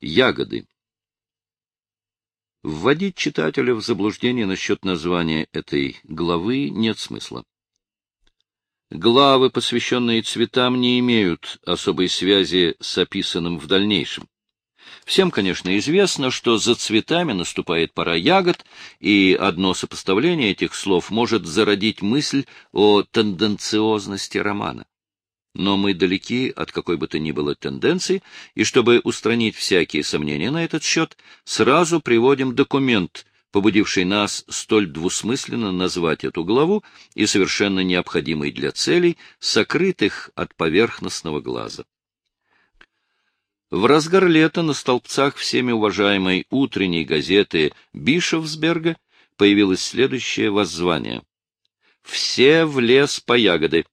Ягоды. Вводить читателя в заблуждение насчет названия этой главы нет смысла. Главы, посвященные цветам, не имеют особой связи с описанным в дальнейшем. Всем, конечно, известно, что за цветами наступает пора ягод, и одно сопоставление этих слов может зародить мысль о тенденциозности романа но мы далеки от какой бы то ни было тенденции, и чтобы устранить всякие сомнения на этот счет, сразу приводим документ, побудивший нас столь двусмысленно назвать эту главу и совершенно необходимый для целей, сокрытых от поверхностного глаза. В разгар лета на столбцах всеми уважаемой утренней газеты Бишевсберга появилось следующее воззвание. «Все в лес по ягоды!»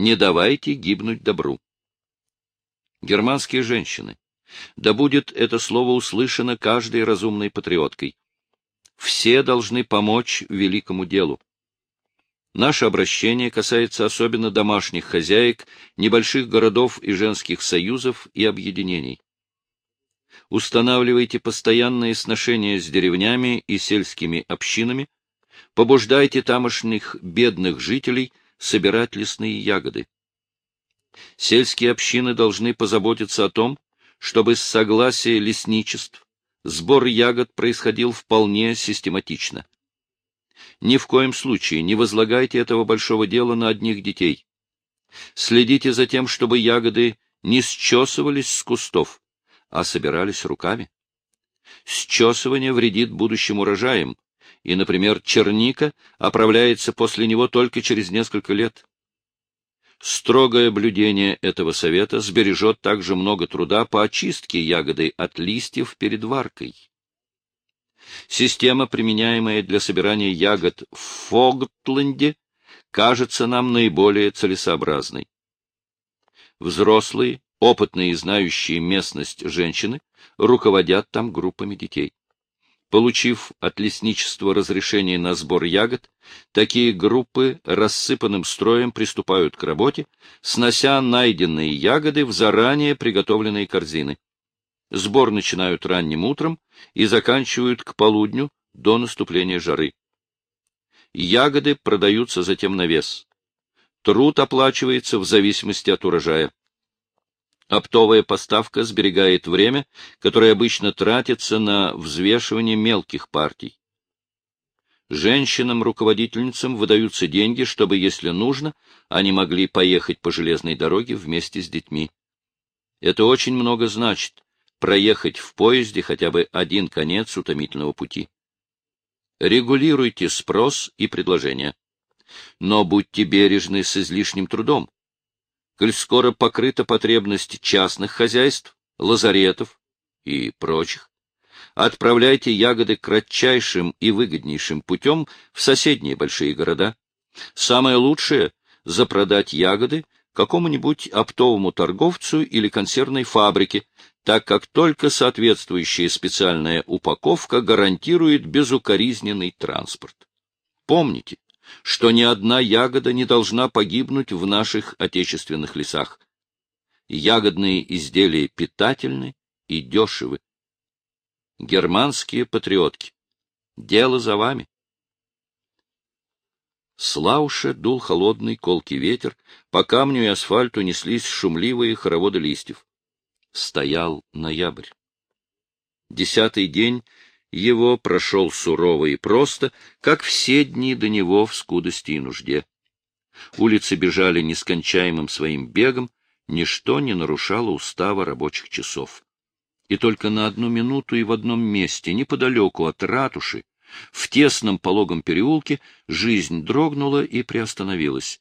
Не давайте гибнуть добру. Германские женщины. Да будет это слово услышано каждой разумной патриоткой. Все должны помочь великому делу. Наше обращение касается особенно домашних хозяек, небольших городов и женских союзов и объединений. Устанавливайте постоянные сношения с деревнями и сельскими общинами, побуждайте тамошних бедных жителей собирать лесные ягоды. Сельские общины должны позаботиться о том, чтобы с согласия лесничеств сбор ягод происходил вполне систематично. Ни в коем случае не возлагайте этого большого дела на одних детей. Следите за тем, чтобы ягоды не счесывались с кустов, а собирались руками. Счесывание вредит будущим урожаям, и, например, черника оправляется после него только через несколько лет. Строгое блюдение этого совета сбережет также много труда по очистке ягоды от листьев перед варкой. Система, применяемая для собирания ягод в Фогтленде, кажется нам наиболее целесообразной. Взрослые, опытные и знающие местность женщины руководят там группами детей. Получив от лесничества разрешение на сбор ягод, такие группы рассыпанным строем приступают к работе, снося найденные ягоды в заранее приготовленные корзины. Сбор начинают ранним утром и заканчивают к полудню до наступления жары. Ягоды продаются затем на вес. Труд оплачивается в зависимости от урожая. Оптовая поставка сберегает время, которое обычно тратится на взвешивание мелких партий. Женщинам-руководительницам выдаются деньги, чтобы, если нужно, они могли поехать по железной дороге вместе с детьми. Это очень много значит — проехать в поезде хотя бы один конец утомительного пути. Регулируйте спрос и предложение. Но будьте бережны с излишним трудом коль скоро покрыта потребность частных хозяйств, лазаретов и прочих, отправляйте ягоды кратчайшим и выгоднейшим путем в соседние большие города. Самое лучшее — запродать ягоды какому-нибудь оптовому торговцу или консервной фабрике, так как только соответствующая специальная упаковка гарантирует безукоризненный транспорт. Помните, что ни одна ягода не должна погибнуть в наших отечественных лесах. Ягодные изделия питательны и дешевы. Германские патриотки. Дело за вами. С Лауша дул холодный колкий ветер, по камню и асфальту неслись шумливые хороводы листьев. Стоял ноябрь. Десятый день его прошел сурово и просто, как все дни до него в скудости и нужде. Улицы бежали нескончаемым своим бегом, ничто не нарушало устава рабочих часов. И только на одну минуту и в одном месте, неподалеку от ратуши, в тесном пологом переулке, жизнь дрогнула и приостановилась.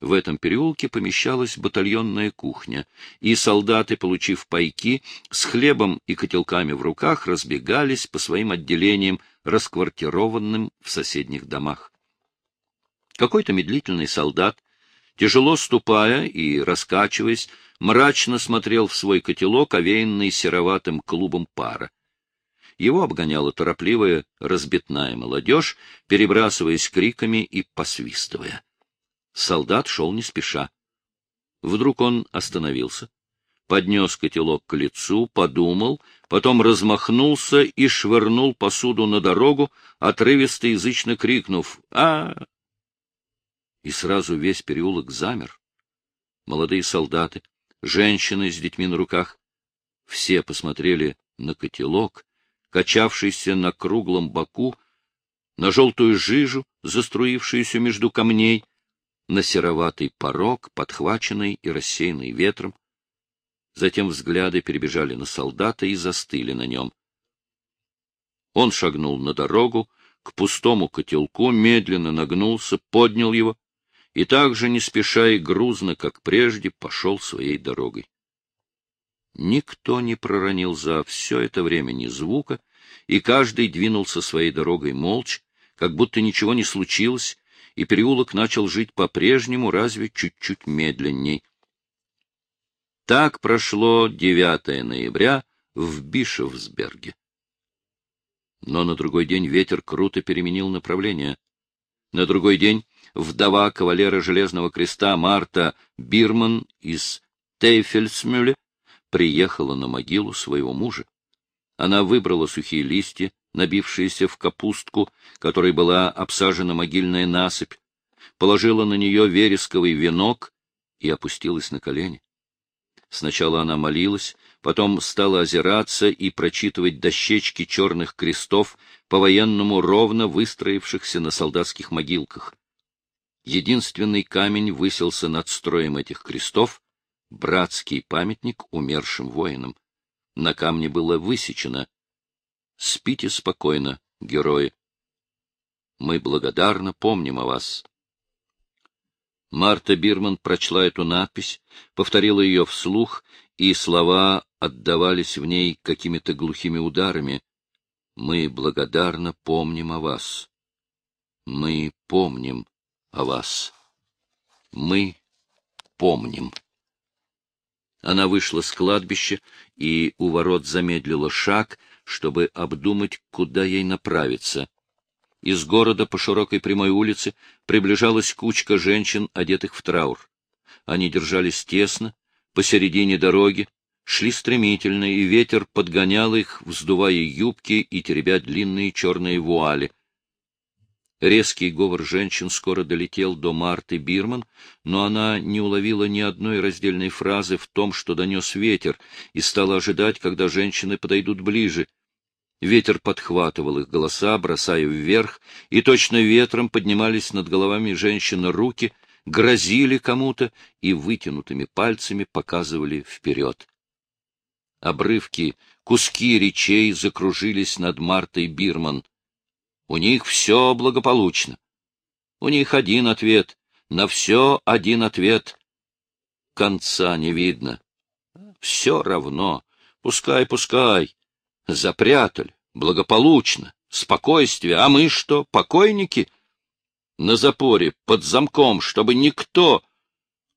В этом переулке помещалась батальонная кухня, и солдаты, получив пайки, с хлебом и котелками в руках разбегались по своим отделениям, расквартированным в соседних домах. Какой-то медлительный солдат, тяжело ступая и раскачиваясь, мрачно смотрел в свой котелок, овеянный сероватым клубом пара. Его обгоняла торопливая, разбитная молодежь, перебрасываясь криками и посвистывая. Солдат шел не спеша. Вдруг он остановился, поднес котелок к лицу, подумал, потом размахнулся и швырнул посуду на дорогу, отрывисто язычно крикнув а, И сразу весь переулок замер. Молодые солдаты, женщины с детьми на руках, все посмотрели на котелок, качавшийся на круглом боку, на желтую жижу, заструившуюся между камней, на сероватый порог, подхваченный и рассеянный ветром. Затем взгляды перебежали на солдата и застыли на нем. Он шагнул на дорогу, к пустому котелку, медленно нагнулся, поднял его и так же, не спеша и грузно, как прежде, пошел своей дорогой. Никто не проронил за все это время ни звука, и каждый двинулся своей дорогой молча, как будто ничего не случилось, и переулок начал жить по-прежнему, разве чуть-чуть медленней. Так прошло 9 ноября в Бишевсберге. Но на другой день ветер круто переменил направление. На другой день вдова кавалера Железного Креста Марта Бирман из Тейфельсмюле приехала на могилу своего мужа. Она выбрала сухие листья, набившиеся в капустку, которой была обсажена могильная насыпь, положила на нее вересковый венок и опустилась на колени. Сначала она молилась, потом стала озираться и прочитывать дощечки черных крестов, по-военному ровно выстроившихся на солдатских могилках. Единственный камень высился над строем этих крестов, братский памятник умершим воинам. На камне было высечено «Спите спокойно, герои. Мы благодарно помним о вас». Марта Бирман прочла эту надпись, повторила ее вслух, и слова отдавались в ней какими-то глухими ударами. «Мы благодарно помним о вас. Мы помним о вас. Мы помним». Она вышла с кладбища и у ворот замедлила шаг, чтобы обдумать, куда ей направиться. Из города по широкой прямой улице приближалась кучка женщин, одетых в траур. Они держались тесно, посередине дороги, шли стремительно, и ветер подгонял их, вздувая юбки и теребя длинные черные вуали. Резкий говор женщин скоро долетел до Марты Бирман, но она не уловила ни одной раздельной фразы в том, что донес ветер, и стала ожидать, когда женщины подойдут ближе. Ветер подхватывал их голоса, бросая вверх, и точно ветром поднимались над головами женщин руки, грозили кому-то и вытянутыми пальцами показывали вперед. Обрывки, куски речей закружились над Мартой Бирман — у них все благополучно. У них один ответ, на все один ответ. Конца не видно. Все равно. Пускай, пускай. Запрятали. Благополучно. Спокойствие. А мы что, покойники? На запоре, под замком, чтобы никто...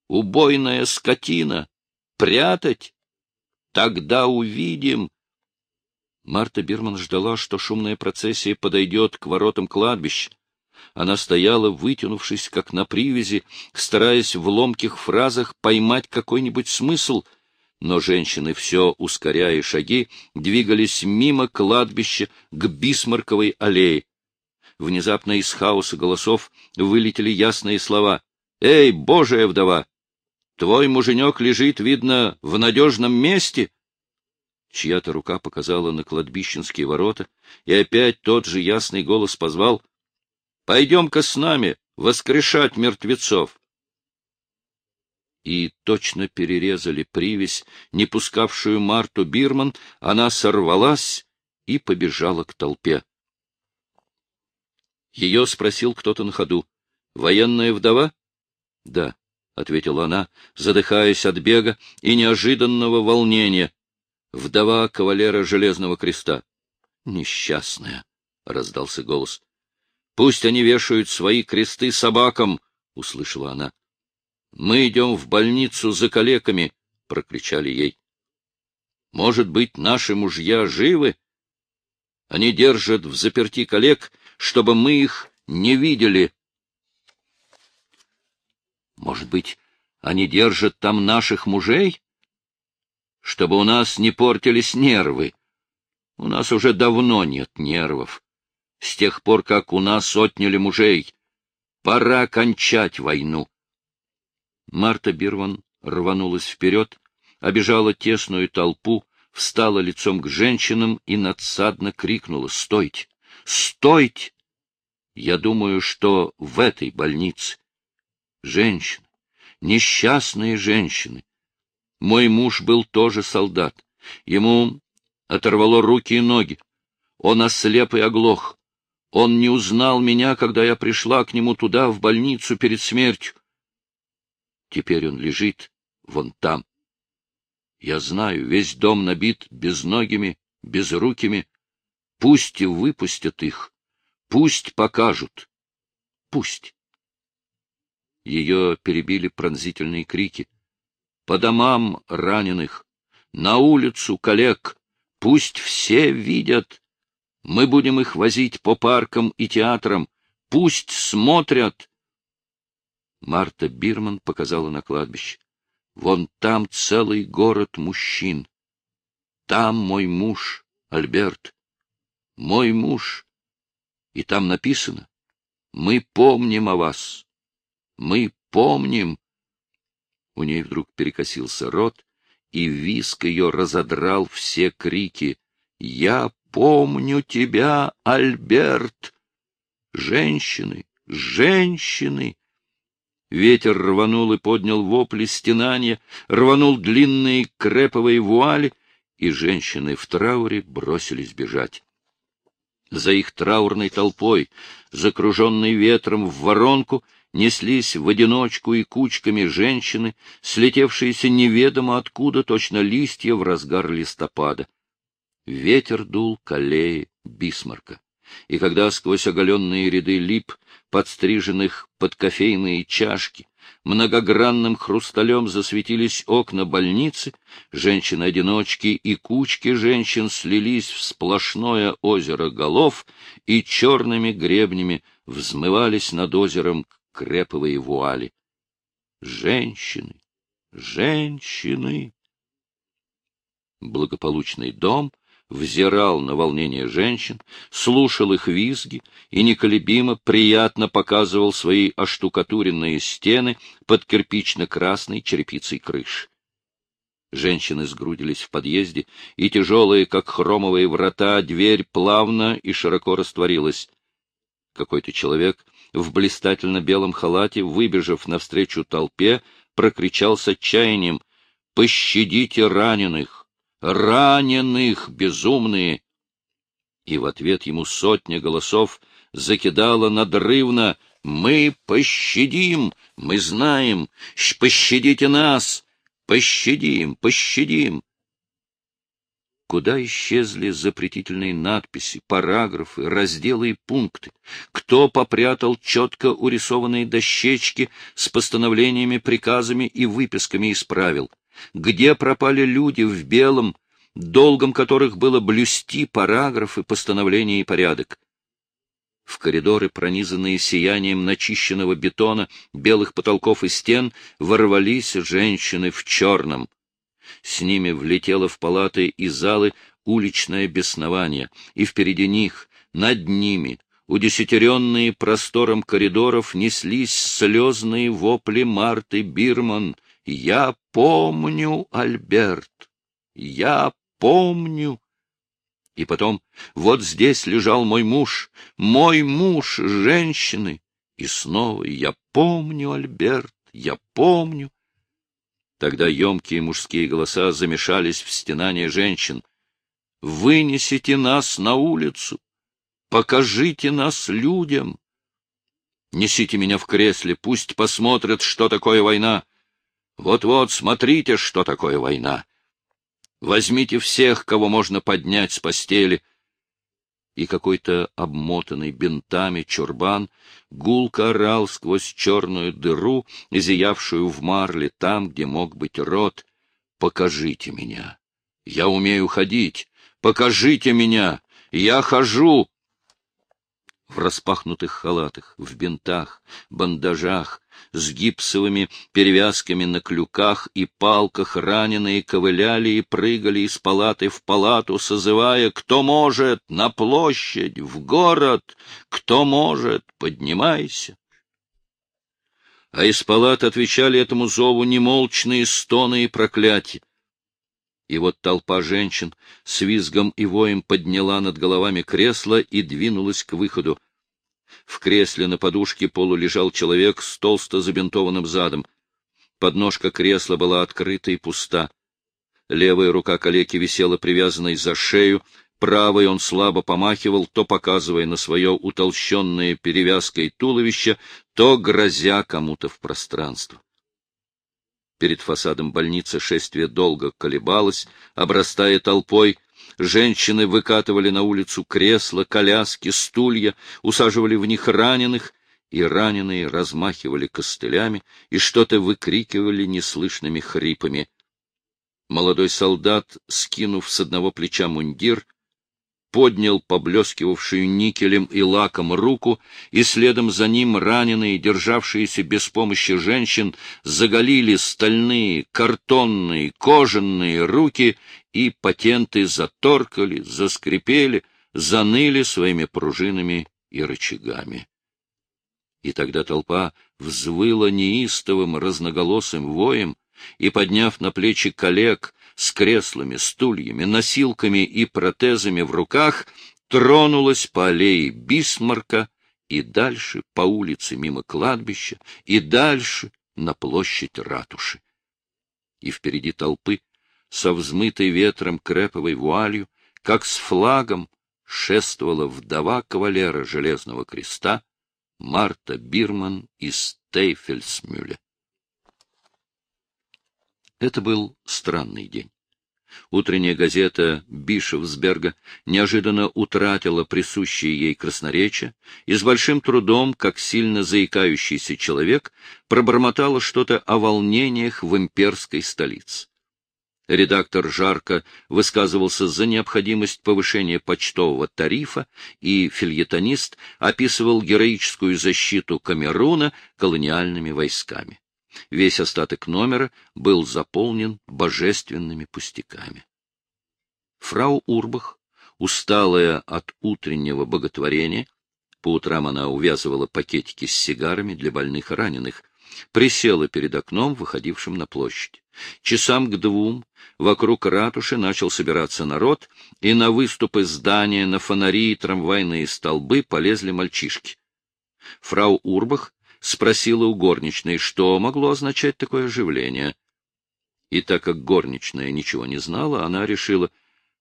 Убойная скотина. Прятать? Тогда увидим. Марта Бирман ждала, что шумная процессия подойдет к воротам кладбища. Она стояла, вытянувшись, как на привязи, стараясь в ломких фразах поймать какой-нибудь смысл, но женщины, все ускоряя шаги, двигались мимо кладбища к Бисмарковой аллее. Внезапно из хаоса голосов вылетели ясные слова. «Эй, божия вдова! Твой муженек лежит, видно, в надежном месте!» Чья-то рука показала на кладбищенские ворота, и опять тот же ясный голос позвал «Пойдем-ка с нами воскрешать мертвецов!» И точно перерезали привязь, не пускавшую Марту Бирман, она сорвалась и побежала к толпе. Ее спросил кто-то на ходу. «Военная вдова?» «Да», — ответила она, задыхаясь от бега и неожиданного волнения вдова кавалера Железного Креста. — Несчастная, — раздался голос. — Пусть они вешают свои кресты собакам, — услышала она. — Мы идем в больницу за калеками, — прокричали ей. — Может быть, наши мужья живы? Они держат в заперти коллег, чтобы мы их не видели. — Может быть, они держат там наших мужей? чтобы у нас не портились нервы. У нас уже давно нет нервов. С тех пор, как у нас отняли мужей. Пора кончать войну. Марта Бирван рванулась вперед, обежала тесную толпу, встала лицом к женщинам и надсадно крикнула «Стойте! Стойте!» Я думаю, что в этой больнице женщины, несчастные женщины. Мой муж был тоже солдат. Ему оторвало руки и ноги. Он ослеп и оглох. Он не узнал меня, когда я пришла к нему туда, в больницу, перед смертью. Теперь он лежит вон там. Я знаю, весь дом набит безногими, безрукими. Пусть и выпустят их, пусть покажут, пусть. Ее перебили пронзительные крики. По домам раненых, на улицу коллег, пусть все видят. Мы будем их возить по паркам и театрам, пусть смотрят. Марта Бирман показала на кладбище. Вон там целый город мужчин. Там мой муж, Альберт. Мой муж. И там написано, мы помним о вас. Мы помним. У ней вдруг перекосился рот, и виск ее разодрал все крики. «Я помню тебя, Альберт!» Женщины, женщины! Ветер рванул и поднял вопли стенания, рванул длинные креповые вуали, и женщины в трауре бросились бежать. За их траурной толпой, закруженной ветром в воронку, неслись в одиночку и кучками женщины, слетевшиеся неведомо откуда точно листья в разгар листопада. Ветер дул к аллее Бисмарка и когда сквозь оголенные ряды лип, подстриженных под кофейные чашки, многогранным хрусталем засветились окна больницы, женщины-одиночки и кучки женщин слились в сплошное озеро голов и черными гребнями взмывались над озером креповые вуали. Женщины, женщины! Благополучный дом взирал на волнение женщин, слушал их визги и неколебимо приятно показывал свои оштукатуренные стены под кирпично-красной черепицей крыши. Женщины сгрудились в подъезде, и тяжелые, как хромовые врата, дверь плавно и широко растворилась. Какой-то человек в блистательно белом халате, выбежав навстречу толпе, прокричал с отчаянием «Пощадите раненых!» Раненых, безумные! И в ответ ему сотня голосов закидала надрывно «Мы пощадим! Мы знаем! Пощадите нас! Пощадим! Пощадим!» Куда исчезли запретительные надписи, параграфы, разделы и пункты? Кто попрятал четко урисованные дощечки с постановлениями, приказами и выписками из правил? Где пропали люди в белом, долгом которых было блюсти параграфы, постановления и порядок. В коридоры, пронизанные сиянием начищенного бетона, белых потолков и стен, ворвались женщины в черном. С ними влетело в палаты и залы уличное беснование, и впереди них, над ними, удесятеренные простором коридоров, неслись слезные вопли Марты Бирман — я помню, Альберт, я помню. И потом, вот здесь лежал мой муж, мой муж, женщины. И снова я помню, Альберт, я помню. Тогда емкие мужские голоса замешались в стенание женщин. «Вынесите нас на улицу! Покажите нас людям! Несите меня в кресле, пусть посмотрят, что такое война! Вот-вот, смотрите, что такое война. Возьмите всех, кого можно поднять с постели. И какой-то обмотанный бинтами чурбан гулко орал сквозь черную дыру, зиявшую в марле там, где мог быть рот. «Покажите меня! Я умею ходить! Покажите меня! Я хожу!» В распахнутых халатах, в бинтах, бандажах, с гипсовыми перевязками на клюках и палках раненые ковыляли и прыгали из палаты в палату, созывая «Кто может? На площадь! В город! Кто может? Поднимайся!» А из палат отвечали этому зову немолчные стоны и проклятия. И вот толпа женщин с визгом и воем подняла над головами кресло и двинулась к выходу. В кресле на подушке полу лежал человек с толсто забинтованным задом. Подножка кресла была открыта и пуста. Левая рука калеки висела привязанной за шею, правой он слабо помахивал, то показывая на свое утолщенное перевязкой туловище, то грозя кому-то в пространство. Перед фасадом больницы шествие долго колебалось, обрастая толпой. Женщины выкатывали на улицу кресла, коляски, стулья, усаживали в них раненых, и раненые размахивали костылями и что-то выкрикивали неслышными хрипами. Молодой солдат, скинув с одного плеча мундир, поднял поблескивавшую никелем и лаком руку, и следом за ним раненые, державшиеся без помощи женщин, заголили стальные, картонные, кожаные руки, и патенты заторкали, заскрипели, заныли своими пружинами и рычагами. И тогда толпа взвыла неистовым разноголосым воем, и, подняв на плечи коллег, с креслами, стульями, носилками и протезами в руках, тронулась по аллее Бисмарка и дальше по улице мимо кладбища, и дальше на площадь ратуши. И впереди толпы, со взмытой ветром креповой вуалью, как с флагом, шествовала вдова кавалера Железного Креста Марта Бирман из Тейфельсмюля. Это был странный день. Утренняя газета Бишевсберга неожиданно утратила присущее ей красноречие и с большим трудом, как сильно заикающийся человек, пробормотала что-то о волнениях в имперской столице. Редактор жарко высказывался за необходимость повышения почтового тарифа, и фильетонист описывал героическую защиту Камеруна колониальными войсками. Весь остаток номера был заполнен божественными пустяками. Фрау Урбах, усталая от утреннего боготворения, по утрам она увязывала пакетики с сигарами для больных и раненых, присела перед окном, выходившим на площадь. Часам к двум вокруг ратуши начал собираться народ, и на выступы здания, на фонари и трамвайные столбы полезли мальчишки. Фрау Урбах спросила у горничной, что могло означать такое оживление. И так как горничная ничего не знала, она решила,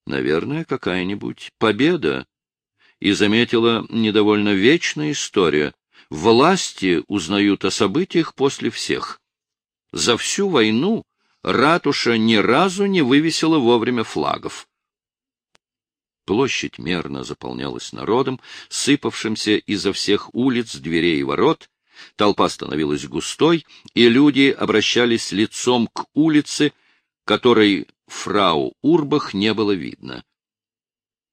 наверное, какая-нибудь победа, и заметила недовольно вечная история. Власти узнают о событиях после всех. За всю войну ратуша ни разу не вывесила вовремя флагов. Площадь мерно заполнялась народом, сыпавшимся изо всех улиц, дверей и ворот, Толпа становилась густой, и люди обращались лицом к улице, которой фрау Урбах не было видно.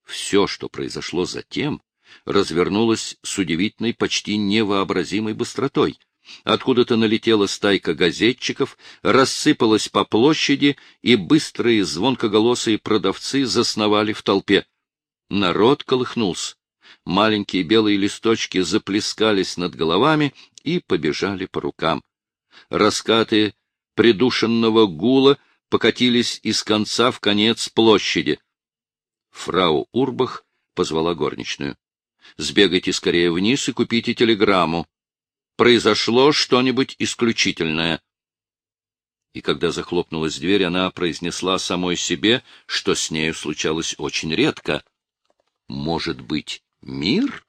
Все, что произошло затем, развернулось с удивительной, почти невообразимой быстротой. Откуда-то налетела стайка газетчиков, рассыпалась по площади, и быстрые звонкоголосые продавцы засновали в толпе. Народ колыхнулся. Маленькие белые листочки заплескались над головами, и побежали по рукам. Раскаты придушенного гула покатились из конца в конец площади. Фрау Урбах позвала горничную. — Сбегайте скорее вниз и купите телеграмму. Произошло что-нибудь исключительное. И когда захлопнулась дверь, она произнесла самой себе, что с нею случалось очень редко. Может быть, мир?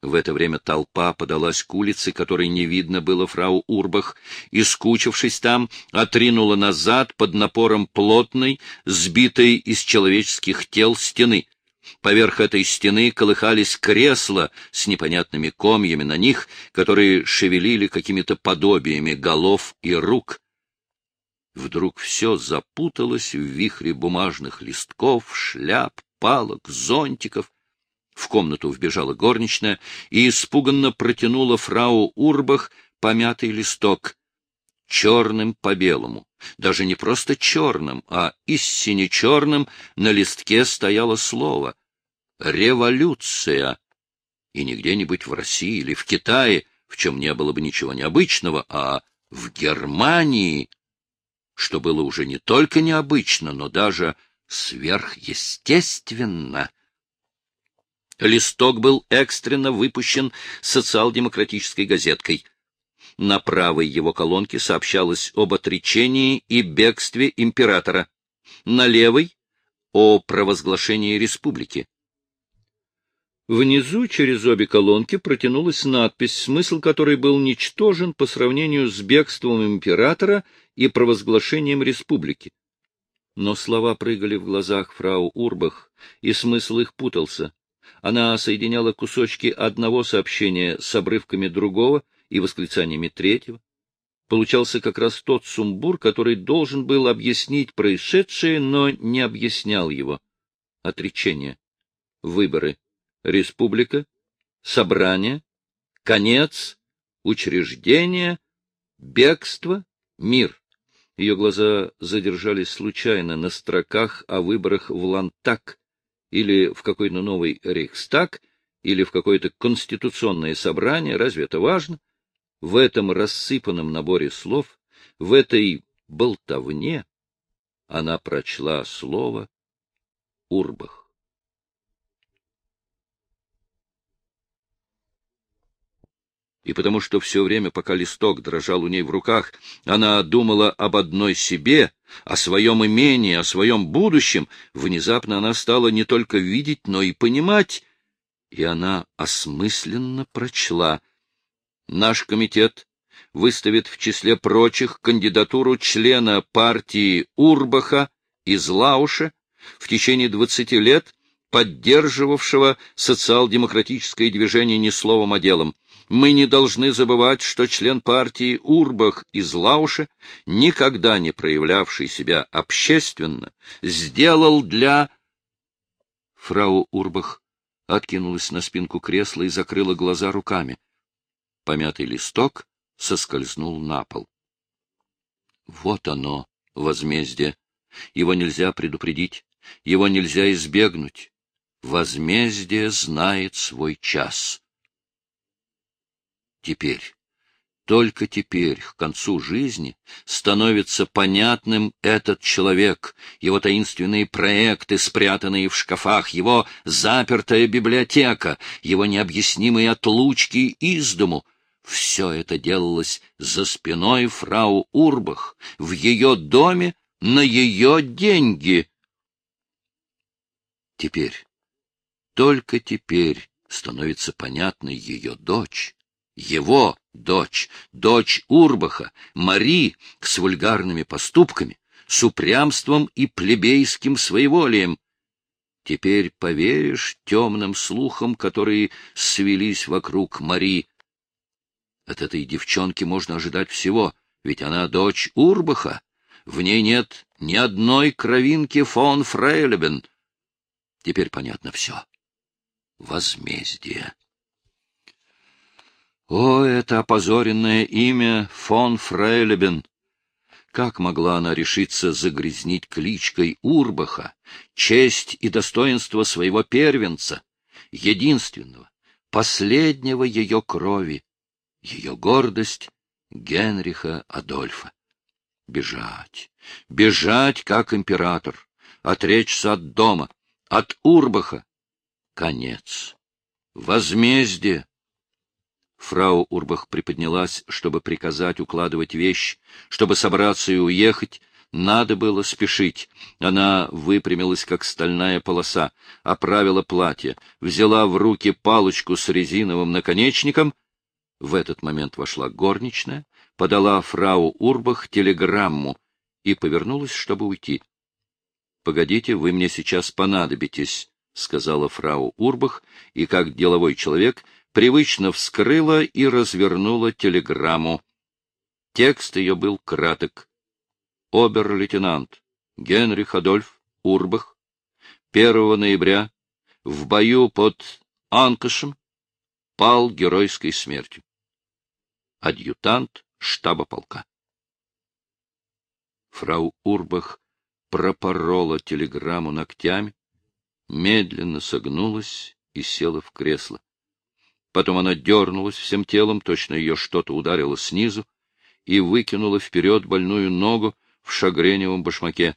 В это время толпа подалась к улице, которой не видно было фрау Урбах, и, скучившись там, отринула назад под напором плотной, сбитой из человеческих тел стены. Поверх этой стены колыхались кресла с непонятными комьями на них, которые шевелили какими-то подобиями голов и рук. Вдруг все запуталось в вихре бумажных листков, шляп, палок, зонтиков — В комнату вбежала горничная и испуганно протянула фрау Урбах помятый листок. Черным по белому, даже не просто черным, а истине черным на листке стояло слово «Революция». И не где-нибудь в России или в Китае, в чем не было бы ничего необычного, а в Германии, что было уже не только необычно, но даже сверхъестественно. Листок был экстренно выпущен социал-демократической газеткой. На правой его колонке сообщалось об отречении и бегстве императора, на левой — о провозглашении республики. Внизу через обе колонки протянулась надпись, смысл которой был ничтожен по сравнению с бегством императора и провозглашением республики. Но слова прыгали в глазах фрау Урбах, и смысл их путался. Она соединяла кусочки одного сообщения с обрывками другого и восклицаниями третьего. Получался как раз тот сумбур, который должен был объяснить происшедшее, но не объяснял его. Отречение. Выборы республика, собрание, конец, учреждение, бегство, мир. Ее глаза задержались случайно на строках о выборах в Лантак или в какой-то новый Рейхстаг или в какое-то конституционное собрание, разве это важно? В этом рассыпанном наборе слов, в этой болтовне она прочла слово «Урбах». И потому что все время, пока листок дрожал у ней в руках, она думала об одной себе, о своем имении, о своем будущем, внезапно она стала не только видеть, но и понимать, и она осмысленно прочла. Наш комитет выставит в числе прочих кандидатуру члена партии Урбаха из Лауша в течение двадцати лет, поддерживавшего социал-демократическое движение не словом, а делом. Мы не должны забывать, что член партии Урбах из Лауша, никогда не проявлявший себя общественно, сделал для... Фрау Урбах откинулась на спинку кресла и закрыла глаза руками. Помятый листок соскользнул на пол. Вот оно, возмездие. Его нельзя предупредить, его нельзя избегнуть. Возмездие знает свой час. Теперь, только теперь, к концу жизни, становится понятным этот человек, его таинственные проекты, спрятанные в шкафах, его запертая библиотека, его необъяснимые отлучки из дому. Все это делалось за спиной фрау Урбах, в ее доме, на ее деньги. Теперь, только теперь становится понятной ее дочь его дочь, дочь Урбаха, Мари, с вульгарными поступками, с упрямством и плебейским своеволием. Теперь поверишь темным слухам, которые свелись вокруг Мари. От этой девчонки можно ожидать всего, ведь она дочь Урбаха. В ней нет ни одной кровинки фон Фрейлебен. Теперь понятно все. Возмездие. О, это опозоренное имя фон Фрейлебен! Как могла она решиться загрязнить кличкой Урбаха честь и достоинство своего первенца, единственного, последнего ее крови, ее гордость Генриха Адольфа? Бежать, бежать, как император, отречься от дома, от Урбаха. Конец. Возмездие. Фрау Урбах приподнялась, чтобы приказать укладывать вещь, чтобы собраться и уехать. Надо было спешить. Она выпрямилась, как стальная полоса, оправила платье, взяла в руки палочку с резиновым наконечником. В этот момент вошла горничная, подала фрау Урбах телеграмму и повернулась, чтобы уйти. — Погодите, вы мне сейчас понадобитесь, — сказала фрау Урбах, и, как деловой человек, — привычно вскрыла и развернула телеграмму. Текст ее был краток. Обер-лейтенант Генрих Адольф Урбах 1 ноября в бою под Анкашем пал геройской смертью. Адъютант штаба полка. Фрау Урбах пропорола телеграмму ногтями, медленно согнулась и села в кресло. Потом она дернулась всем телом, точно ее что-то ударило снизу, и выкинула вперед больную ногу в шагреневом башмаке.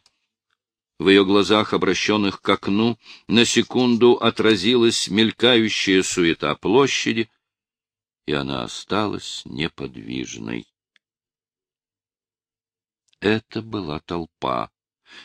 В ее глазах, обращенных к окну, на секунду отразилась мелькающая суета площади, и она осталась неподвижной. Это была толпа.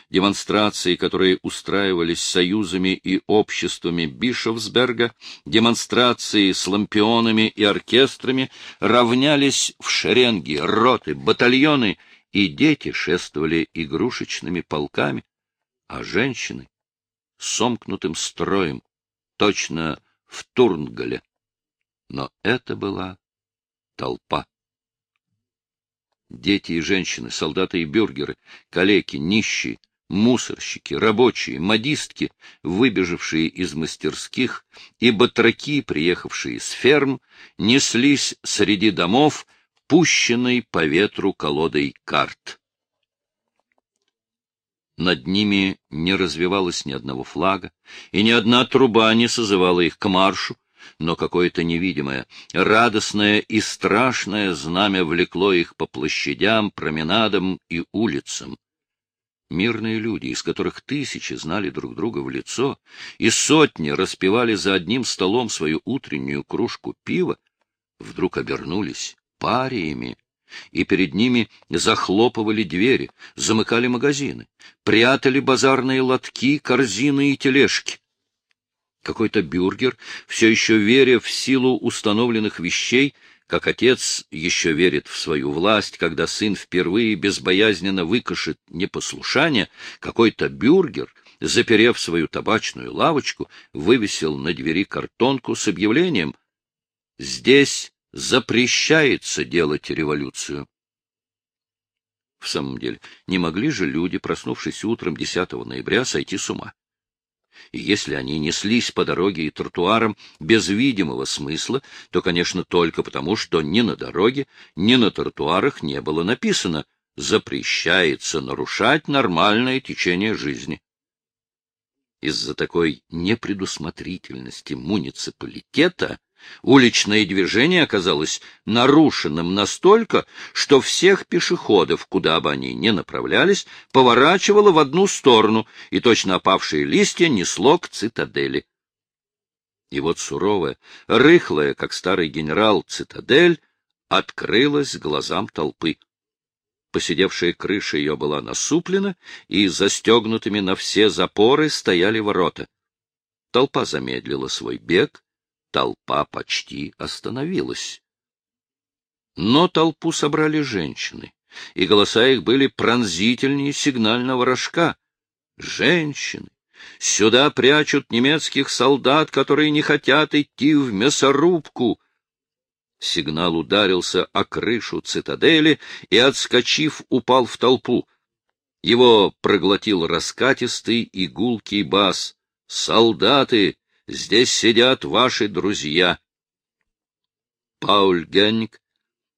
Демонстрации, которые устраивались союзами и обществами Бишофсберга, демонстрации с лампионами и оркестрами, равнялись в шеренги, роты, батальоны, и дети шествовали игрушечными полками, а женщины — сомкнутым строем, точно в Турнгале. Но это была толпа. Дети и женщины, солдаты и бюргеры, калеки, нищие, мусорщики, рабочие, модистки, выбежавшие из мастерских, и батраки, приехавшие с ферм, неслись среди домов, пущенной по ветру колодой карт. Над ними не развивалось ни одного флага, и ни одна труба не созывала их к маршу, но какое-то невидимое, радостное и страшное знамя влекло их по площадям, променадам и улицам. Мирные люди, из которых тысячи знали друг друга в лицо, и сотни распивали за одним столом свою утреннюю кружку пива, вдруг обернулись париями и перед ними захлопывали двери, замыкали магазины, прятали базарные лотки, корзины и тележки. Какой-то бюргер, все еще веря в силу установленных вещей, как отец еще верит в свою власть, когда сын впервые безбоязненно выкашет непослушание, какой-то бюргер, заперев свою табачную лавочку, вывесил на двери картонку с объявлением «Здесь запрещается делать революцию. В самом деле, не могли же люди, проснувшись утром 10 ноября, сойти с ума? И если они неслись по дороге и тротуарам без видимого смысла, то, конечно, только потому, что ни на дороге, ни на тротуарах не было написано «запрещается нарушать нормальное течение жизни». Из-за такой непредусмотрительности муниципалитета Уличное движение оказалось нарушенным настолько, что всех пешеходов, куда бы они ни направлялись, поворачивало в одну сторону, и точно опавшие листья несло к цитадели. И вот суровая, рыхлая, как старый генерал, цитадель открылась глазам толпы. Посидевшая крыша ее была насуплена, и застегнутыми на все запоры стояли ворота. Толпа замедлила свой бег, толпа почти остановилась. Но толпу собрали женщины, и голоса их были пронзительнее сигнального рожка. Женщины! Сюда прячут немецких солдат, которые не хотят идти в мясорубку. Сигнал ударился о крышу цитадели и, отскочив, упал в толпу. Его проглотил раскатистый и гулкий бас. «Солдаты! Здесь сидят ваши друзья. Пауль Генник,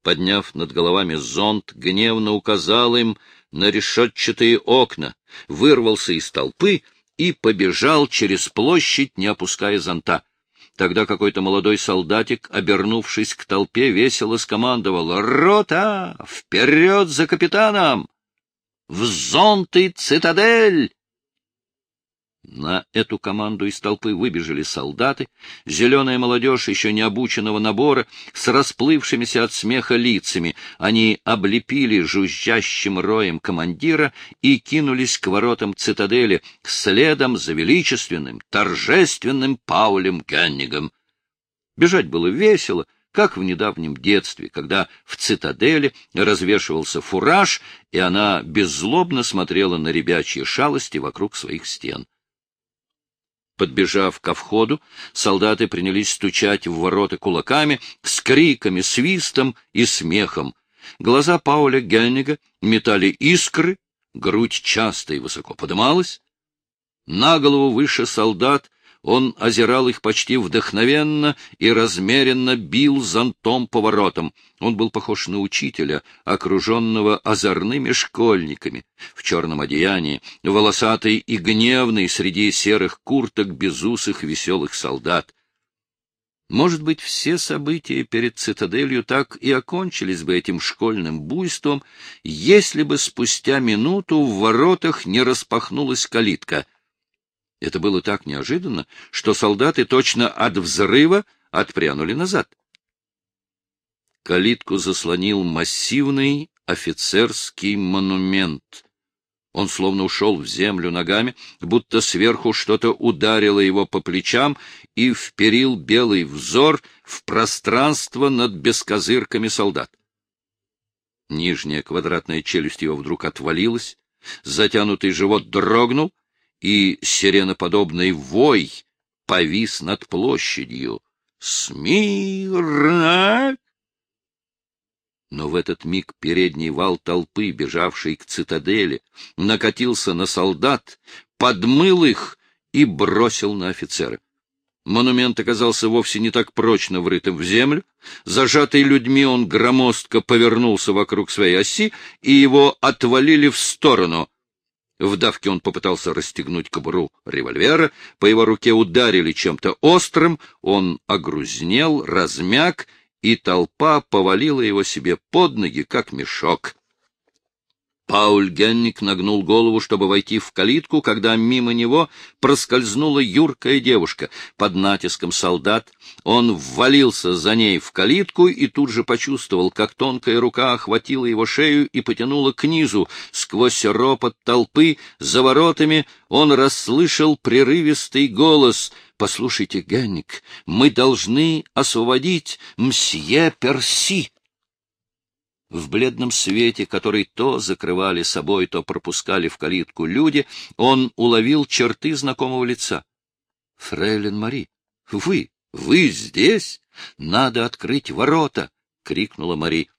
подняв над головами зонт, гневно указал им на решетчатые окна, вырвался из толпы и побежал через площадь, не опуская зонта. Тогда какой-то молодой солдатик, обернувшись к толпе, весело скомандовал «Рота! Вперед за капитаном! В зонты цитадель!» На эту команду из толпы выбежали солдаты, зеленая молодежь еще не обученного набора, с расплывшимися от смеха лицами. Они облепили жужжащим роем командира и кинулись к воротам цитадели, следом за величественным, торжественным Паулем Геннигом. Бежать было весело, как в недавнем детстве, когда в цитадели развешивался фураж, и она беззлобно смотрела на ребячьи шалости вокруг своих стен. Подбежав ко входу, солдаты принялись стучать в ворота кулаками, с криками, свистом и смехом. Глаза Пауля Гельнига метали искры, грудь часто и высоко подымалась. На голову выше солдат Он озирал их почти вдохновенно и размеренно бил зонтом поворотом. Он был похож на учителя, окруженного озорными школьниками, в черном одеянии, волосатый и гневный среди серых курток безусых веселых солдат. Может быть, все события перед цитаделью так и окончились бы этим школьным буйством, если бы спустя минуту в воротах не распахнулась калитка. Это было так неожиданно, что солдаты точно от взрыва отпрянули назад. Калитку заслонил массивный офицерский монумент — он словно ушел в землю ногами, будто сверху что-то ударило его по плечам и вперил белый взор в пространство над бескозырками солдат. Нижняя квадратная челюсть его вдруг отвалилась, затянутый живот дрогнул, и сиреноподобный вой повис над площадью. «Смирно!» Но в этот миг передний вал толпы, бежавшей к цитадели, накатился на солдат, подмыл их и бросил на офицера. Монумент оказался вовсе не так прочно врытым в землю. Зажатый людьми он громоздко повернулся вокруг своей оси, и его отвалили в сторону. В давке он попытался расстегнуть кобуру револьвера, по его руке ударили чем-то острым, он огрузнел, размяк и толпа повалила его себе под ноги, как мешок. Пауль Генник нагнул голову, чтобы войти в калитку, когда мимо него проскользнула юркая девушка. Под натиском солдат он ввалился за ней в калитку и тут же почувствовал, как тонкая рука охватила его шею и потянула к низу. Сквозь ропот толпы за воротами он расслышал прерывистый голос — Послушайте, Ганник, мы должны освободить мсье Перси. В бледном свете, который то закрывали собой, то пропускали в калитку люди, он уловил черты знакомого лица. — Фрейлин Мари, вы, вы здесь? Надо открыть ворота! — крикнула Мари.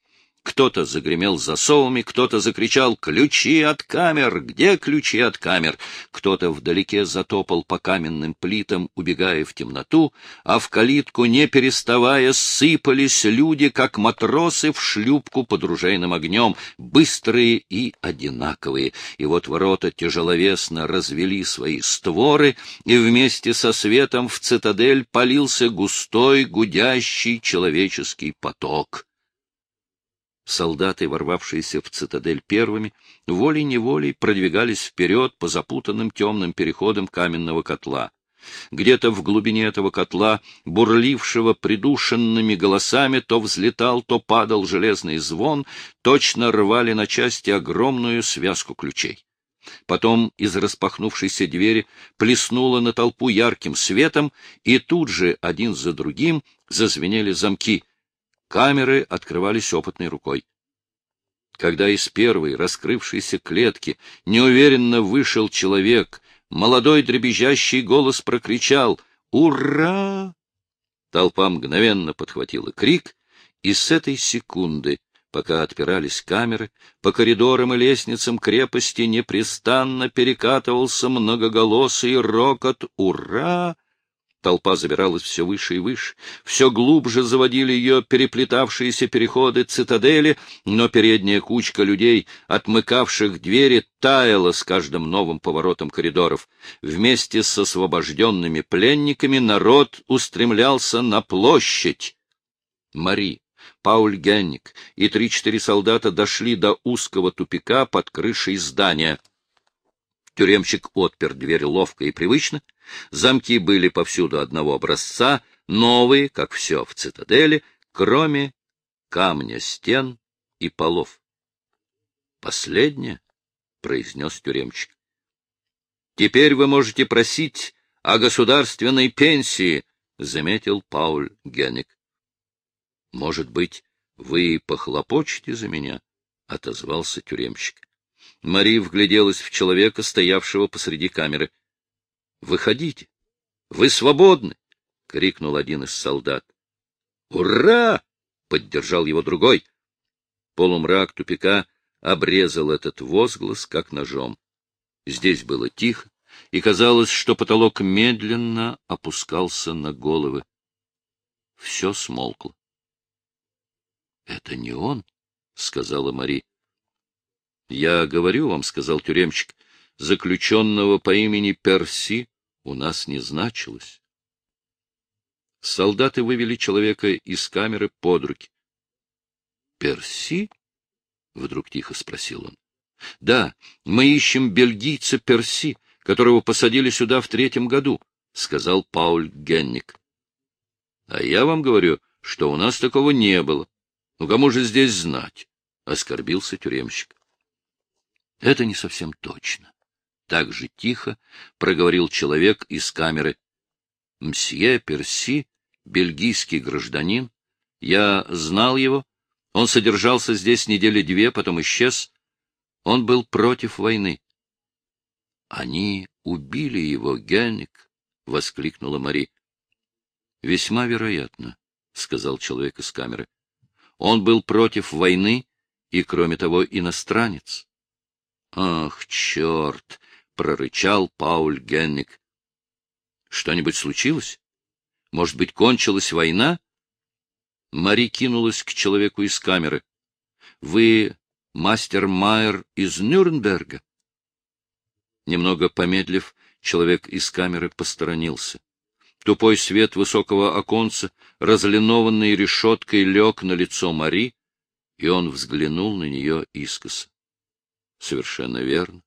Кто-то загремел засовами, кто-то закричал «Ключи от камер! Где ключи от камер?» Кто-то вдалеке затопал по каменным плитам, убегая в темноту, а в калитку, не переставая, сыпались люди, как матросы в шлюпку под ружейным огнем, быстрые и одинаковые. И вот ворота тяжеловесно развели свои створы, и вместе со светом в цитадель полился густой, гудящий человеческий поток. Солдаты, ворвавшиеся в цитадель первыми, волей-неволей продвигались вперед по запутанным темным переходам каменного котла. Где-то в глубине этого котла, бурлившего придушенными голосами, то взлетал, то падал железный звон, точно рвали на части огромную связку ключей. Потом из распахнувшейся двери плеснуло на толпу ярким светом, и тут же, один за другим, зазвенели замки — Камеры открывались опытной рукой. Когда из первой раскрывшейся клетки неуверенно вышел человек, молодой дребезжащий голос прокричал «Ура!». Толпа мгновенно подхватила крик, и с этой секунды, пока отпирались камеры, по коридорам и лестницам крепости непрестанно перекатывался многоголосый рокот «Ура!» Толпа забиралась все выше и выше, все глубже заводили ее переплетавшиеся переходы цитадели, но передняя кучка людей, отмыкавших двери, таяла с каждым новым поворотом коридоров. Вместе с освобожденными пленниками народ устремлялся на площадь. Мари, Пауль Генник и три-четыре солдата дошли до узкого тупика под крышей здания — Тюремщик отпер дверь ловко и привычно. Замки были повсюду одного образца, новые, как все в цитадели, кроме камня стен и полов. «Последнее», — произнес тюремщик. «Теперь вы можете просить о государственной пенсии», — заметил Пауль Генник. «Может быть, вы похлопочете за меня?» — отозвался тюремщик. Мари вгляделась в человека, стоявшего посреди камеры. — Выходите! Вы свободны! — крикнул один из солдат. «Ура!» — поддержал его другой. Полумрак тупика обрезал этот возглас, как ножом. Здесь было тихо, и казалось, что потолок медленно опускался на головы. Все смолкло. — Это не он, — сказала Мари. — Я говорю вам, — сказал тюремщик, — заключенного по имени Перси у нас не значилось. Солдаты вывели человека из камеры под руки. — Перси? — вдруг тихо спросил он. — Да, мы ищем бельгийца Перси, которого посадили сюда в третьем году, — сказал Пауль Генник. — А я вам говорю, что у нас такого не было. Ну, кому же здесь знать? — оскорбился тюремщик. — Это не совсем точно. Так же тихо проговорил человек из камеры. Мсье Перси, бельгийский гражданин. Я знал его. Он содержался здесь недели две, потом исчез. Он был против войны. — Они убили его, Генник, — воскликнула Мари. — Весьма вероятно, — сказал человек из камеры. Он был против войны и, кроме того, иностранец. — Ах, черт! — прорычал Пауль Генник. — Что-нибудь случилось? Может быть, кончилась война? Мари кинулась к человеку из камеры. — Вы мастер Майер из Нюрнберга? Немного помедлив, человек из камеры посторонился. Тупой свет высокого оконца, разлинованный решеткой, лег на лицо Мари, и он взглянул на нее искоса. — Совершенно верно.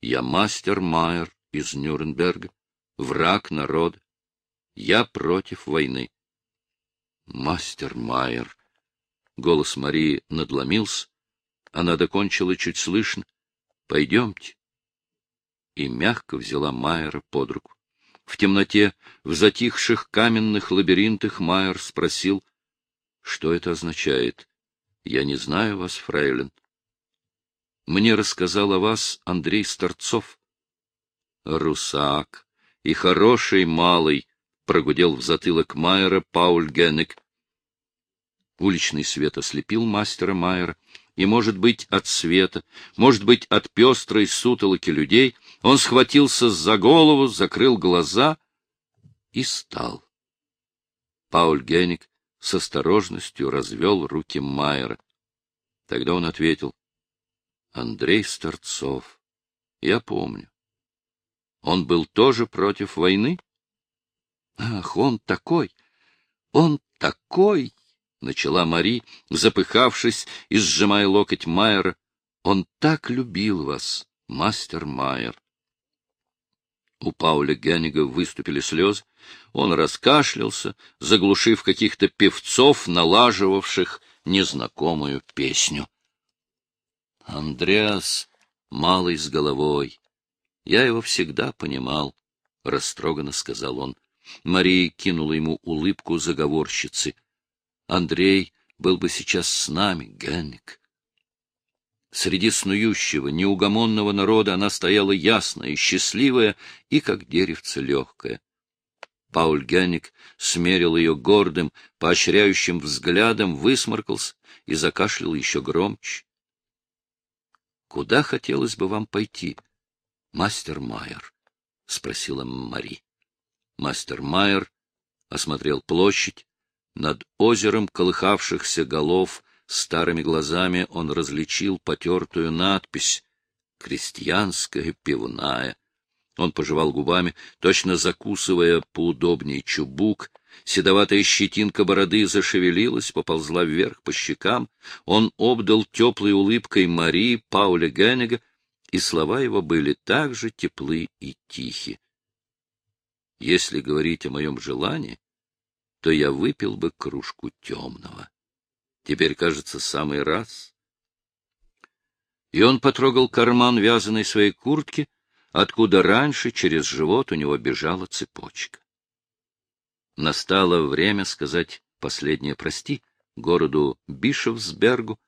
Я мастер Майер из Нюрнберга, враг народа. Я против войны. — Мастер Майер. Голос Марии надломился. Она докончила чуть слышно. — Пойдемте. И мягко взяла Майера под руку. В темноте, в затихших каменных лабиринтах Майер спросил, что это означает. Я не знаю вас, фрейлин. Мне рассказал о вас Андрей Старцов. Русак и хороший малый, прогудел в затылок Майера Пауль Геннек. Уличный свет ослепил мастера Майера, и, может быть, от света, может быть, от пестрой сутолоки людей — он схватился за голову, закрыл глаза и стал. Пауль Геник с осторожностью развел руки Майера. Тогда он ответил. — Андрей Старцов. Я помню. Он был тоже против войны? — Ах, он такой! Он такой! — начала Мари, запыхавшись и сжимая локоть Майера. — Он так любил вас, мастер Майер. У Пауля Геннига выступили слезы. Он раскашлялся, заглушив каких-то певцов, налаживавших незнакомую песню. Андреас малый с головой. Я его всегда понимал, — растроганно сказал он. Мария кинула ему улыбку заговорщицы. Андрей был бы сейчас с нами, Генник. Среди снующего, неугомонного народа она стояла ясная, счастливая и, как деревце, легкая. Пауль Генник смерил ее гордым, поощряющим взглядом, высморкался и закашлял еще громче. — Куда хотелось бы вам пойти, мастер Майер? — спросила Мари. Мастер Майер осмотрел площадь. Над озером колыхавшихся голов Старыми глазами он различил потертую надпись «Крестьянская пивная». Он пожевал губами, точно закусывая поудобнее чубук. Седоватая щетинка бороды зашевелилась, поползла вверх по щекам. Он обдал теплой улыбкой Марии Пауля Геннега, и слова его были так же теплы и тихи. Если говорить о моем желании, то я выпил бы кружку темного. Теперь, кажется, самый раз. И он потрогал карман вязаной своей куртки, откуда раньше через живот у него бежала цепочка. Настало время сказать последнее «прости» городу Бишевсбергу,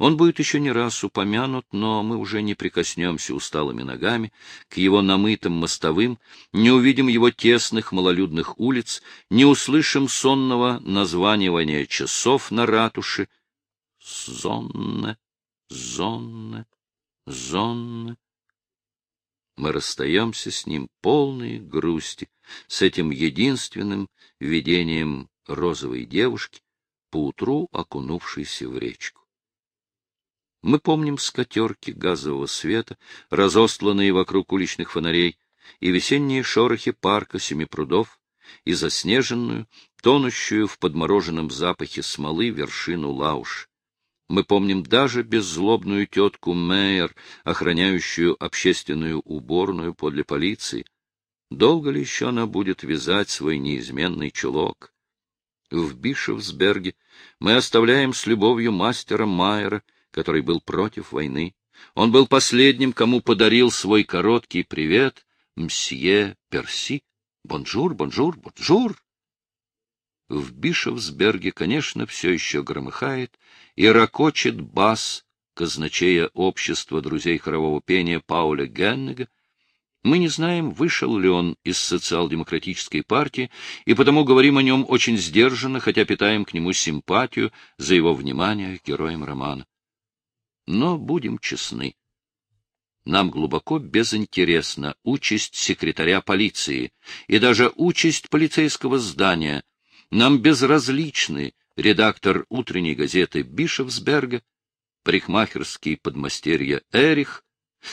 он будет еще не раз упомянут, но мы уже не прикоснемся усталыми ногами к его намытым мостовым, не увидим его тесных малолюдных улиц, не услышим сонного названивания часов на ратуше. Зонне, зонне, зонне. Мы расстаемся с ним полные грусти, с этим единственным видением розовой девушки, поутру окунувшейся в речку. Мы помним скатерки газового света, разостланные вокруг уличных фонарей, и весенние шорохи парка семи прудов, и заснеженную, тонущую в подмороженном запахе смолы вершину лауш. Мы помним даже беззлобную тетку Мейер, охраняющую общественную уборную подле полиции. Долго ли еще она будет вязать свой неизменный чулок? В Бишофсберге мы оставляем с любовью мастера Майера, который был против войны. Он был последним, кому подарил свой короткий привет, мсье Перси. Bonjour, bonjour, bonjour. В Бишофсберге, конечно, все еще громыхает и ракочет бас казначея общества друзей хорового пения Пауля Геннега, мы не знаем, вышел ли он из социал-демократической партии, и потому говорим о нем очень сдержанно, хотя питаем к нему симпатию за его внимание к героям романа. Но будем честны. Нам глубоко безинтересна участь секретаря полиции и даже участь полицейского здания. Нам безразличны редактор утренней газеты Бишевсберга, парикмахерский подмастерье Эрих,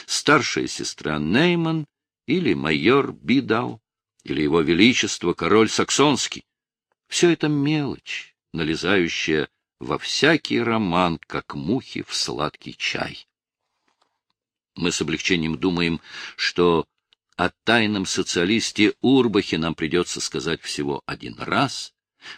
старшая сестра Нейман или майор Бидау, или его величество король Саксонский. Все это мелочь, налезающая во всякий роман, как мухи в сладкий чай. Мы с облегчением думаем, что о тайном социалисте Урбахе нам придется сказать всего один раз.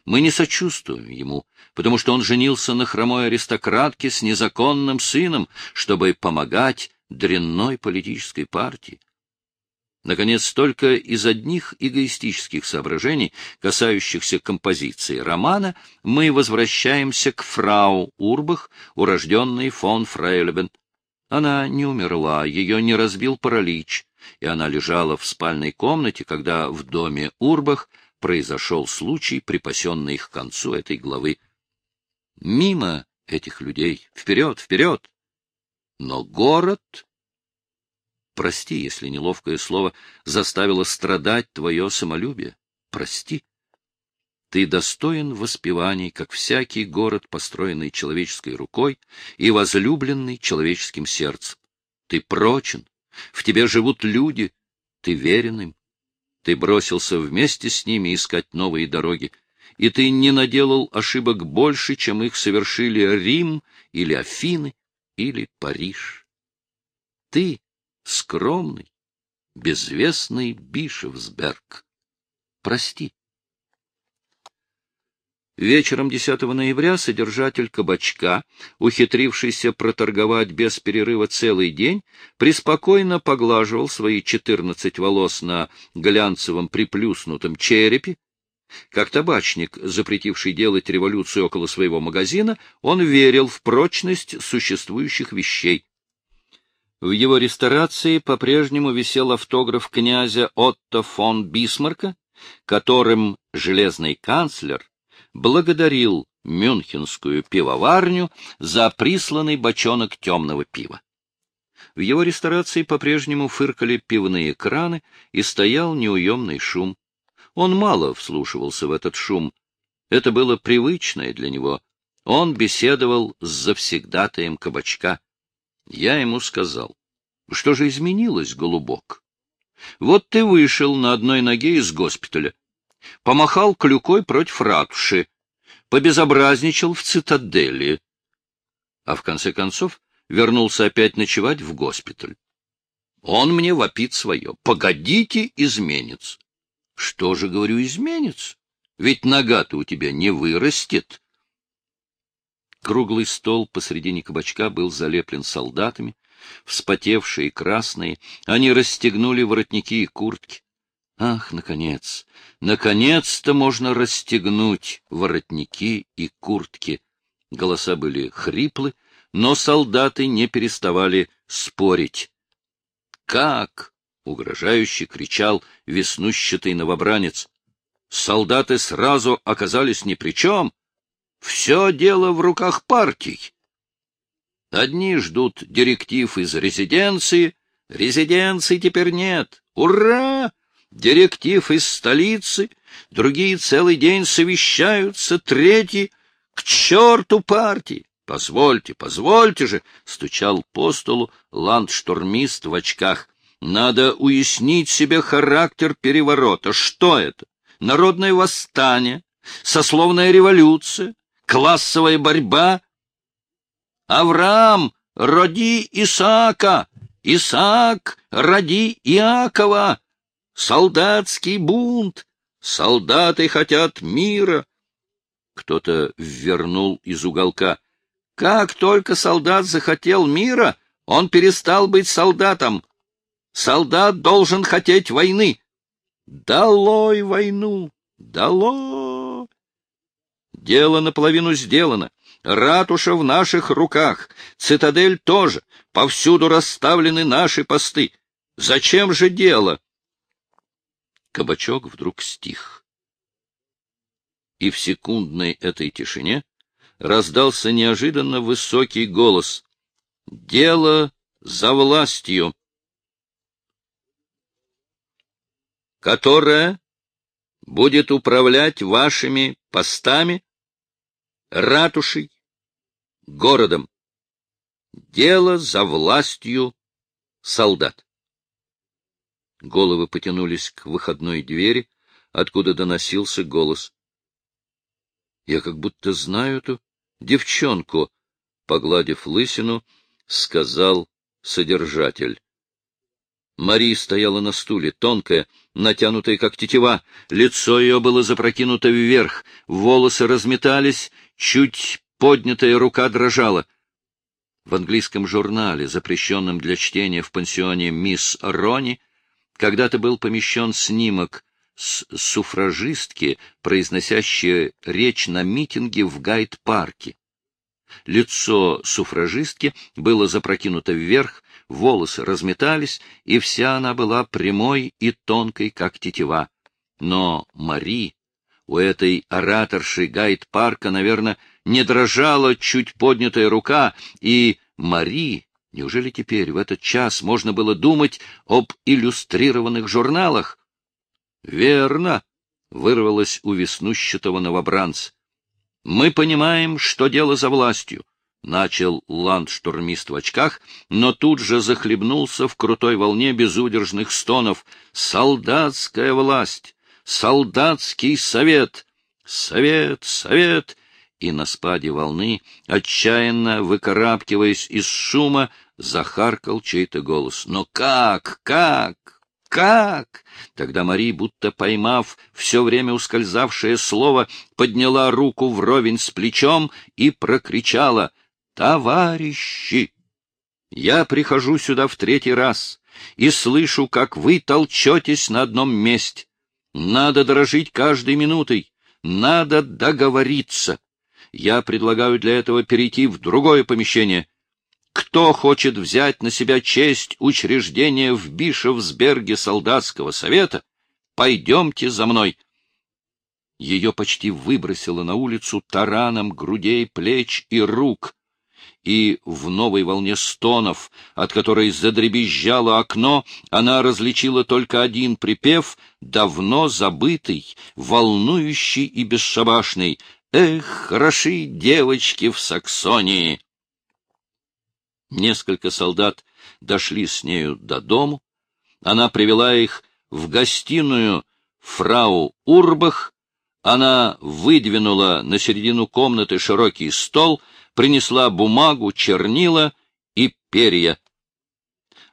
Мы не сочувствуем ему, потому что он женился на хромой аристократке с незаконным сыном, чтобы помогать дрянной политической партии. Наконец, только из одних эгоистических соображений, касающихся композиции романа, мы возвращаемся к фрау Урбах, урожденной фон Фрейлебен. Она не умерла, ее не разбил паралич, и она лежала в спальной комнате, когда в доме Урбах произошел случай, припасенный их к концу этой главы. Мимо этих людей, вперед, вперед! Но город Прости, если неловкое слово заставило страдать твое самолюбие. Прости. Ты достоин воспеваний, как всякий город, построенный человеческой рукой и возлюбленный человеческим сердцем. Ты прочен, в тебе живут люди, ты верен им. Ты бросился вместе с ними искать новые дороги, и ты не наделал ошибок больше, чем их совершили Рим или Афины или Париж. Ты скромный, безвестный Бишевсберг. Прости. Вечером 10 ноября содержатель кабачка, ухитрившийся проторговать без перерыва целый день, преспокойно поглаживал свои четырнадцать волос на глянцевом приплюснутом черепе. Как табачник, запретивший делать революцию около своего магазина, он верил в прочность существующих вещей. В его ресторации по-прежнему висел автограф князя Отто фон Бисмарка, которым железный канцлер благодарил мюнхенскую пивоварню за присланный бочонок темного пива. В его ресторации по-прежнему фыркали пивные краны и стоял неуемный шум. Он мало вслушивался в этот шум. Это было привычное для него. Он беседовал с завсегдатаем кабачка. Я ему сказал, что же изменилось, голубок? Вот ты вышел на одной ноге из госпиталя, помахал клюкой против ратуши, побезобразничал в цитадели, а в конце концов вернулся опять ночевать в госпиталь. Он мне вопит свое. Погодите, изменец. Что же, говорю, изменец? Ведь нога-то у тебя не вырастет. Круглый стол посредине кабачка был залеплен солдатами, вспотевшие, красные, они расстегнули воротники и куртки. Ах, наконец! Наконец-то можно расстегнуть воротники и куртки. Голоса были хриплы, но солдаты не переставали спорить. «Как?» — угрожающе кричал веснущатый новобранец. Солдаты сразу оказались ни при чем. Все дело в руках партий. Одни ждут директив из резиденции, Резиденции теперь нет. Ура! Директив из столицы, другие целый день совещаются, третий — к черту партии! Позвольте, позвольте же, — стучал по столу ландштурмист в очках. Надо уяснить себе характер переворота. Что это? Народное восстание? Сословная революция? Классовая борьба? Авраам, роди Исаака! Исаак, роди Иакова! Солдатский бунт! Солдаты хотят мира! Кто-то вернул из уголка — как только солдат захотел мира, он перестал быть солдатом. Солдат должен хотеть войны. Долой войну! Дало! Дело наполовину сделано. Ратуша в наших руках. Цитадель тоже. Повсюду расставлены наши посты. Зачем же дело? Кабачок вдруг стих. И в секундной этой тишине раздался неожиданно высокий голос. «Дело за властью!» которая будет управлять вашими постами, ратушей, городом. Дело за властью солдат. Головы потянулись к выходной двери, откуда доносился голос. Я как будто знаю эту девчонку, — погладив лысину, сказал содержатель. Мари стояла на стуле, тонкая, натянутая, как тетива. Лицо ее было запрокинуто вверх, волосы разметались, чуть поднятая рука дрожала. В английском журнале, запрещенном для чтения в пансионе «Мисс Рони», когда-то был помещен снимок с суфражистки, произносящей речь на митинге в Гайд-парке. Лицо суфражистки было запрокинуто вверх, волосы разметались, и вся она была прямой и тонкой, как тетива. Но Мари, у этой ораторши Гайд-парка, наверное, не дрожала чуть поднятая рука, и Мари, неужели теперь, в этот час, можно было думать об иллюстрированных журналах? Верно, вырвалось у веснущатого новобранца. Мы понимаем, что дело за властью. Начал ландштурмист в очках, но тут же захлебнулся в крутой волне безудержных стонов. Солдатская власть! Солдатский совет! Совет! Совет! И на спаде волны, отчаянно выкарабкиваясь из шума, захаркал чей-то голос. Но как? Как? Как? Тогда Мари, будто поймав все время ускользавшее слово, подняла руку вровень с плечом и прокричала «Товарищи! Я прихожу сюда в третий раз и слышу, как вы толчетесь на одном месте. Надо дорожить каждой минутой, надо договориться. Я предлагаю для этого перейти в другое помещение — кто хочет взять на себя честь учреждения в Бишевсберге солдатского совета, пойдемте за мной. Ее почти выбросило на улицу тараном грудей, плеч и рук, и в новой волне стонов, от которой задребезжало окно, она различила только один припев, давно забытый, волнующий и бесшабашный «Эх, хороши девочки в Саксонии!» Несколько солдат дошли с нею до дому. Она привела их в гостиную фрау Урбах. Она выдвинула на середину комнаты широкий стол, принесла бумагу, чернила и перья.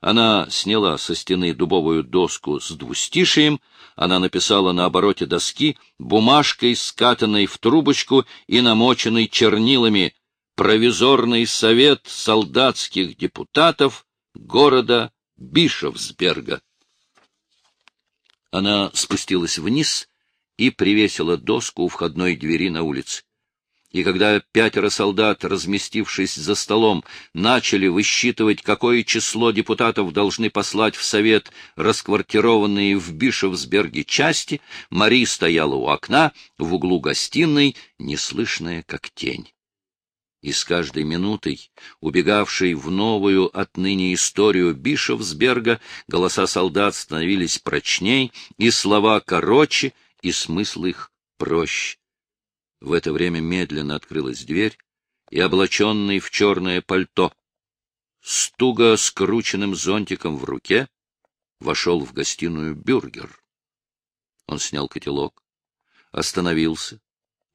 Она сняла со стены дубовую доску с двустишием, она написала на обороте доски бумажкой, скатанной в трубочку и намоченной чернилами провизорный совет солдатских депутатов города Бишевсберга. Она спустилась вниз и привесила доску у входной двери на улице. И когда пятеро солдат, разместившись за столом, начали высчитывать, какое число депутатов должны послать в совет расквартированные в Бишевсберге части, Мари стояла у окна в углу гостиной, неслышная как тень И с каждой минутой, убегавшей в новую отныне историю Бишофсберга, голоса солдат становились прочней, и слова короче, и смысл их проще. В это время медленно открылась дверь, и, облаченный в черное пальто, с туго скрученным зонтиком в руке, вошел в гостиную бюргер. Он снял котелок, остановился,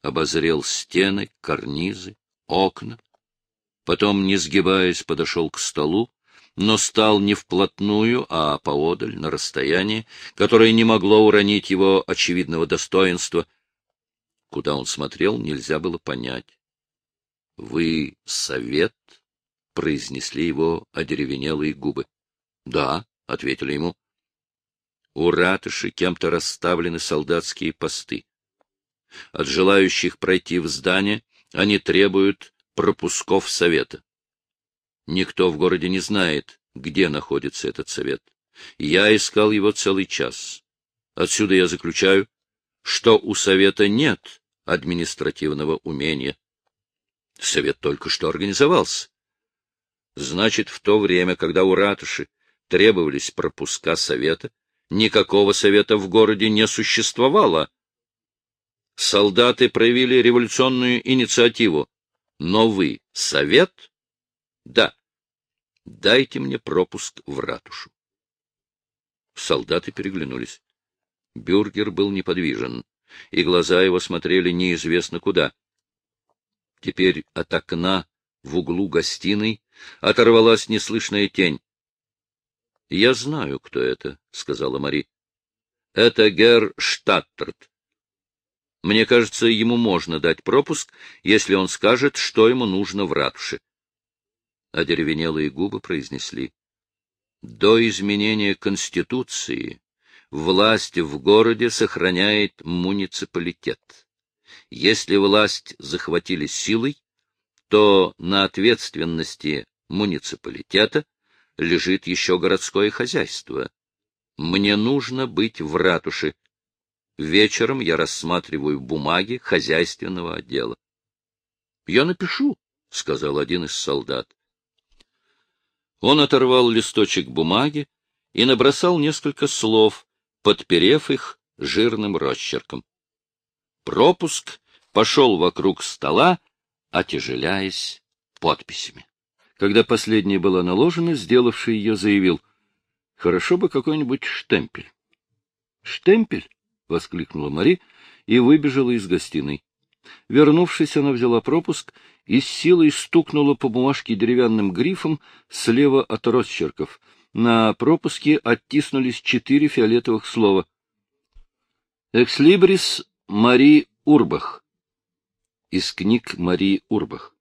обозрел стены, карнизы, окна. Потом, не сгибаясь, подошел к столу, но стал не вплотную, а поодаль, на расстоянии, которое не могло уронить его очевидного достоинства. Куда он смотрел, нельзя было понять. — Вы совет? — произнесли его одеревенелые губы. — Да, — ответили ему. У ратыши кем-то расставлены солдатские посты. От желающих пройти в здание они требуют пропусков совета. Никто в городе не знает, где находится этот совет. Я искал его целый час. Отсюда я заключаю, что у совета нет административного умения. Совет только что организовался. Значит, в то время, когда у ратуши требовались пропуска совета, никакого совета в городе не существовало. Солдаты проявили революционную инициативу. Но вы — совет? Да. Дайте мне пропуск в ратушу. Солдаты переглянулись. Бюргер был неподвижен, и глаза его смотрели неизвестно куда. Теперь от окна в углу гостиной оторвалась неслышная тень. — Я знаю, кто это, — сказала Мари. — Это Гер Штаттерт. Мне кажется, ему можно дать пропуск, если он скажет, что ему нужно в ратуше. Одеревенелые губы произнесли. До изменения Конституции власть в городе сохраняет муниципалитет. Если власть захватили силой, то на ответственности муниципалитета лежит еще городское хозяйство. Мне нужно быть в ратуше, Вечером я рассматриваю бумаги хозяйственного отдела. — Я напишу, — сказал один из солдат. Он оторвал листочек бумаги и набросал несколько слов, подперев их жирным росчерком. Пропуск пошел вокруг стола, отяжеляясь подписями. Когда последняя была наложена, сделавший ее заявил, — Хорошо бы какой-нибудь штемпель. — Штемпель? — воскликнула Мари и выбежала из гостиной. Вернувшись, она взяла пропуск и с силой стукнула по бумажке деревянным грифом слева от росчерков. На пропуске оттиснулись четыре фиолетовых слова. «Экслибрис Мари Урбах» из книг Мари Урбах.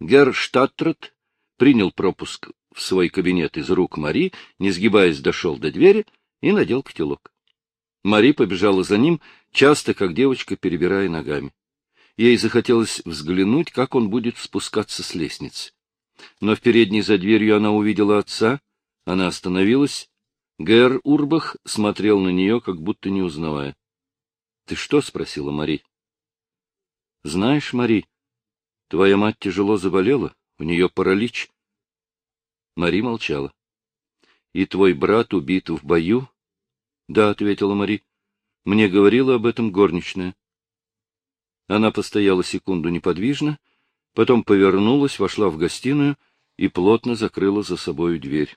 Герр Штаттрот принял пропуск в свой кабинет из рук Мари, не сгибаясь, дошел до двери и надел котелок. Мари побежала за ним, часто, как девочка, перебирая ногами. Ей захотелось взглянуть, как он будет спускаться с лестницы. Но в передней за дверью она увидела отца, она остановилась. Гэр Урбах смотрел на нее, как будто не узнавая. — Ты что? — спросила Мари. — Знаешь, Мари, твоя мать тяжело заболела, у нее паралич. Мари молчала. — И твой брат убит в бою? — Да, — ответила Мари. — Мне говорила об этом горничная. Она постояла секунду неподвижно, потом повернулась, вошла в гостиную и плотно закрыла за собою дверь.